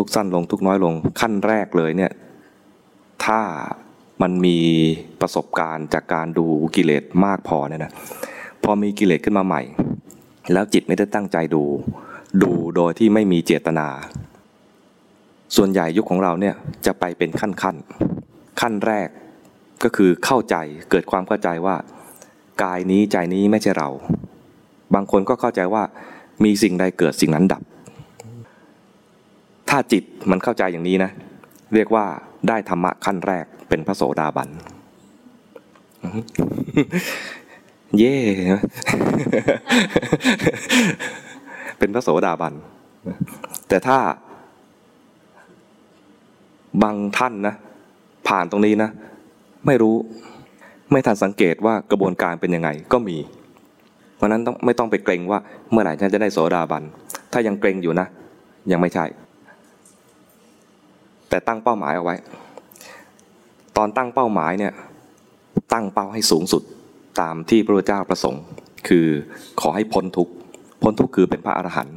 ทุกสั้นลงทุกน้อยลง ขั้นแรกเลยเนี่ยถ้ามันมีประสบการณ์จากการดูกิเลสมากพอเนี่ยนะพอมีกิเลสขึ้นมาใหม่ แล้วจิตไม่ได้ตั้งใจดู ดูโดยที่ไม่มีเจตนา ส่วนใหญ่ยุคของเราเนี่ยจะไปเป็นขั้นขั้นขั้นแรกก็คือเข้าใจเกิดความเข้าใจว่า กายนี้ใจนี้ไม่ใช่เรา บางคนก็เข้าใจว่ามีสิ่งใดเกิดสิ่งนั้นดับ ถ้าจิตมันเข้าใจอย่างนี้นะ เรียกว่าได้ธรรมะขั้นแรกเป็นพระโสดาบันเย่เป็นพระโสดาบัน แต่ถ้า บางท่านนะผ่านตรงนี้นะ ไม่รู้ไม่ทันสังเกตว่ากระบวนการเป็นยังไงก็มี เพราะนั้นต้องไม่ต้องไปเกรงว่าเมื่อไหร่ฉันจะได้โสดาบัน ถ้ายังเกรงอยู่นะ ยังไม่ใช่ แต่ตั้งเป้าหมายเอาไว้ ตอนตั้งเป้าหมายเนี่ยตั้งเป้าให้สูงสุดตามที่พระพุทธเจ้าประสงค์ คือขอให้พ้นทุกข์พ้นทุกข์คือเป็นพระอรหันต์